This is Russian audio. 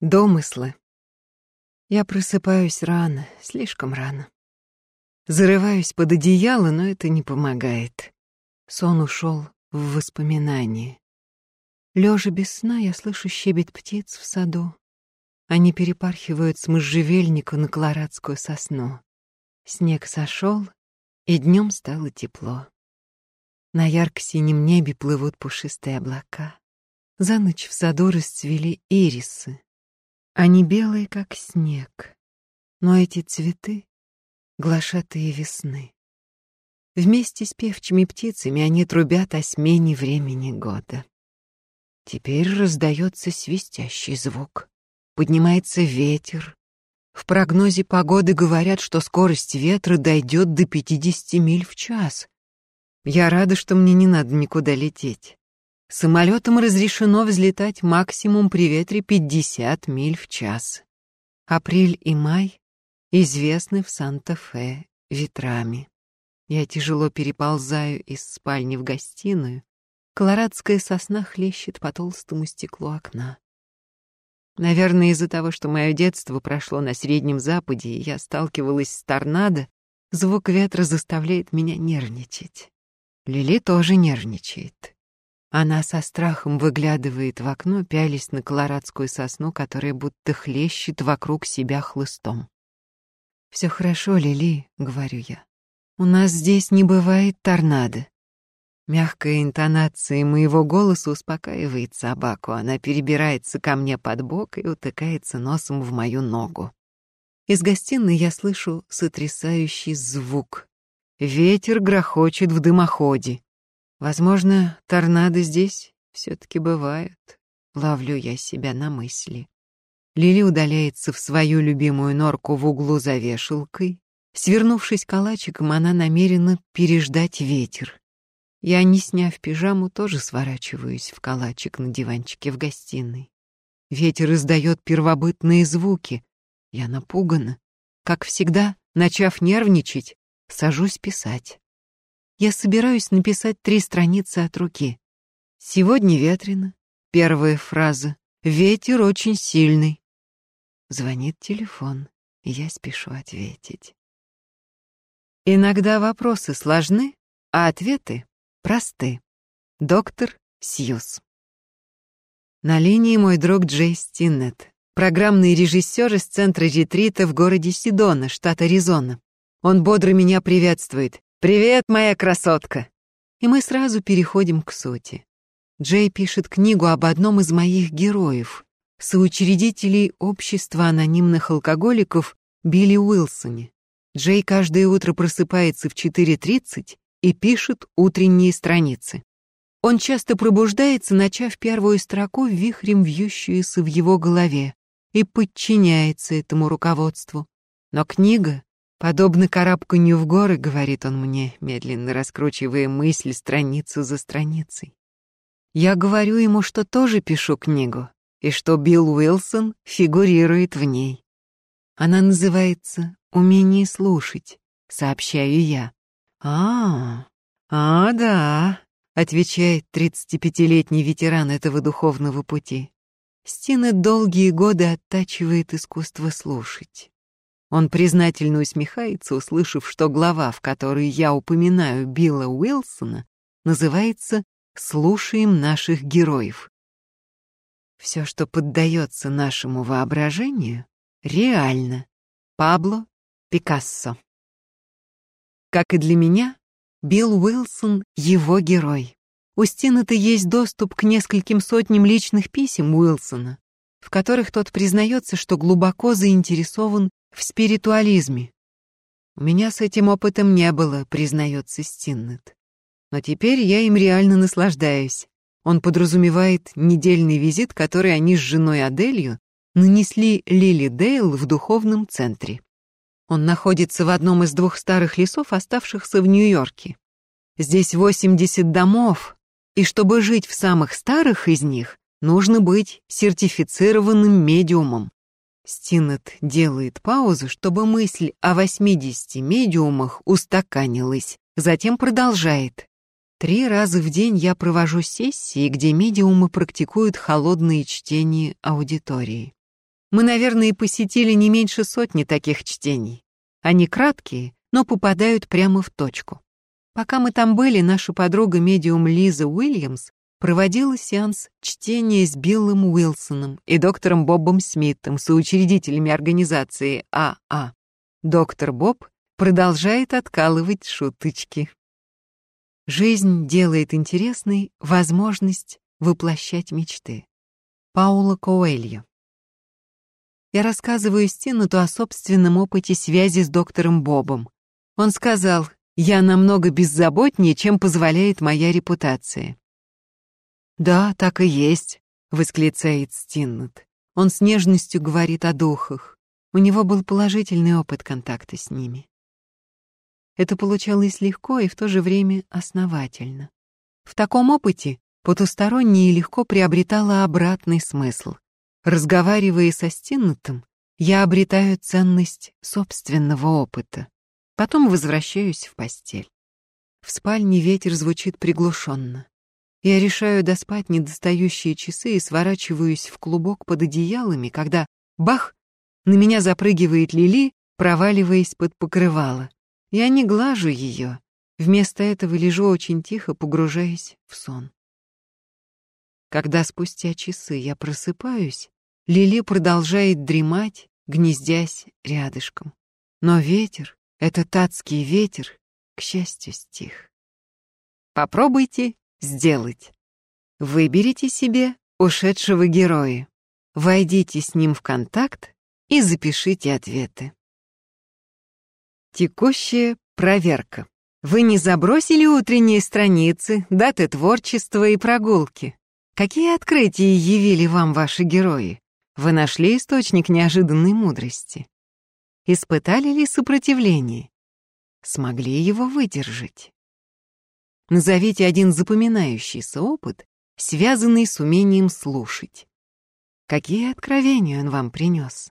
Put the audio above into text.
Домыслы. Я просыпаюсь рано, слишком рано. Зарываюсь под одеяло, но это не помогает. Сон ушел в воспоминания. Лежа без сна, я слышу щебет птиц в саду. Они перепархивают с можжевельника на колорадскую сосну. Снег сошел, и днем стало тепло. На ярко-синем небе плывут пушистые облака. За ночь в саду расцвели ирисы. Они белые, как снег, но эти цветы — глашатые весны. Вместе с певчими птицами они трубят о смене времени года. Теперь раздается свистящий звук. Поднимается ветер. В прогнозе погоды говорят, что скорость ветра дойдет до 50 миль в час. Я рада, что мне не надо никуда лететь. Самолетам разрешено взлетать максимум при ветре 50 миль в час. Апрель и май известны в Санта-Фе ветрами. Я тяжело переползаю из спальни в гостиную. Колорадская сосна хлещет по толстому стеклу окна. Наверное, из-за того, что мое детство прошло на Среднем Западе, и я сталкивалась с торнадо, звук ветра заставляет меня нервничать. Лили тоже нервничает. Она со страхом выглядывает в окно, пялись на колорадскую сосну, которая будто хлещет вокруг себя хлыстом. «Все хорошо, Лили», — говорю я. «У нас здесь не бывает торнадо». Мягкая интонация моего голоса успокаивает собаку. Она перебирается ко мне под бок и утыкается носом в мою ногу. Из гостиной я слышу сотрясающий звук. Ветер грохочет в дымоходе. Возможно, торнадо здесь все-таки бывают. Ловлю я себя на мысли. Лили удаляется в свою любимую норку в углу за вешалкой. Свернувшись калачиком, она намерена переждать ветер. Я, не сняв пижаму, тоже сворачиваюсь в калачик на диванчике в гостиной. Ветер издает первобытные звуки. Я напугана. Как всегда, начав нервничать, сажусь писать я собираюсь написать три страницы от руки. Сегодня ветрено. Первая фраза. Ветер очень сильный. Звонит телефон, я спешу ответить. Иногда вопросы сложны, а ответы просты. Доктор Сьюз. На линии мой друг Джей Стиннет, программный режиссер из центра ретрита в городе Сидона, штат Аризона. Он бодро меня приветствует. «Привет, моя красотка!» И мы сразу переходим к сути. Джей пишет книгу об одном из моих героев, соучредителей общества анонимных алкоголиков Билли Уилсоне. Джей каждое утро просыпается в 4.30 и пишет утренние страницы. Он часто пробуждается, начав первую строку вихрем вьющуюся в его голове, и подчиняется этому руководству. Но книга Подобно карабканью в горы, говорит он мне, медленно раскручивая мысль страницу за страницей. Я говорю ему, что тоже пишу книгу, и что Билл Уилсон фигурирует в ней. Она называется «Умение слушать», сообщаю я. «А, а, да», — отвечает 35-летний ветеран этого духовного пути. Стина долгие годы оттачивает искусство слушать. Он признательно усмехается, услышав, что глава, в которой я упоминаю Билла Уилсона, называется «Слушаем наших героев». Все, что поддается нашему воображению, реально. Пабло Пикассо. Как и для меня, Билл Уилсон — его герой. У Стина-то есть доступ к нескольким сотням личных писем Уилсона, в которых тот признается, что глубоко заинтересован в спиритуализме. У меня с этим опытом не было, признается Стиннет. Но теперь я им реально наслаждаюсь. Он подразумевает недельный визит, который они с женой Аделью нанесли Лили Дейл в духовном центре. Он находится в одном из двух старых лесов, оставшихся в Нью-Йорке. Здесь 80 домов, и чтобы жить в самых старых из них, нужно быть сертифицированным медиумом. Стинет делает паузу, чтобы мысль о 80 медиумах устаканилась, затем продолжает. Три раза в день я провожу сессии, где медиумы практикуют холодные чтения аудитории. Мы, наверное, посетили не меньше сотни таких чтений. Они краткие, но попадают прямо в точку. Пока мы там были, наша подруга-медиум Лиза Уильямс проводила сеанс чтения с Биллом Уилсоном и доктором Бобом Смитом, соучредителями организации АА. А. Доктор Боб продолжает откалывать шуточки. Жизнь делает интересной возможность воплощать мечты. Паула Коэльо. Я рассказываю Стинуту о собственном опыте связи с доктором Бобом. Он сказал, я намного беззаботнее, чем позволяет моя репутация. «Да, так и есть», — восклицает Стиннут. Он с нежностью говорит о духах. У него был положительный опыт контакта с ними. Это получалось легко и в то же время основательно. В таком опыте потустороннее легко приобретало обратный смысл. Разговаривая со Стиннутом, я обретаю ценность собственного опыта. Потом возвращаюсь в постель. В спальне ветер звучит приглушенно. Я решаю доспать недостающие часы и сворачиваюсь в клубок под одеялами, когда, бах, на меня запрыгивает Лили, проваливаясь под покрывало. Я не глажу ее, вместо этого лежу очень тихо, погружаясь в сон. Когда спустя часы я просыпаюсь, Лили продолжает дремать, гнездясь рядышком. Но ветер, этот адский ветер, к счастью, стих. Попробуйте сделать. Выберите себе ушедшего героя, войдите с ним в контакт и запишите ответы. Текущая проверка. Вы не забросили утренние страницы, даты творчества и прогулки? Какие открытия явили вам ваши герои? Вы нашли источник неожиданной мудрости? Испытали ли сопротивление? Смогли его выдержать? Назовите один запоминающийся опыт, связанный с умением слушать. Какие откровения он вам принес?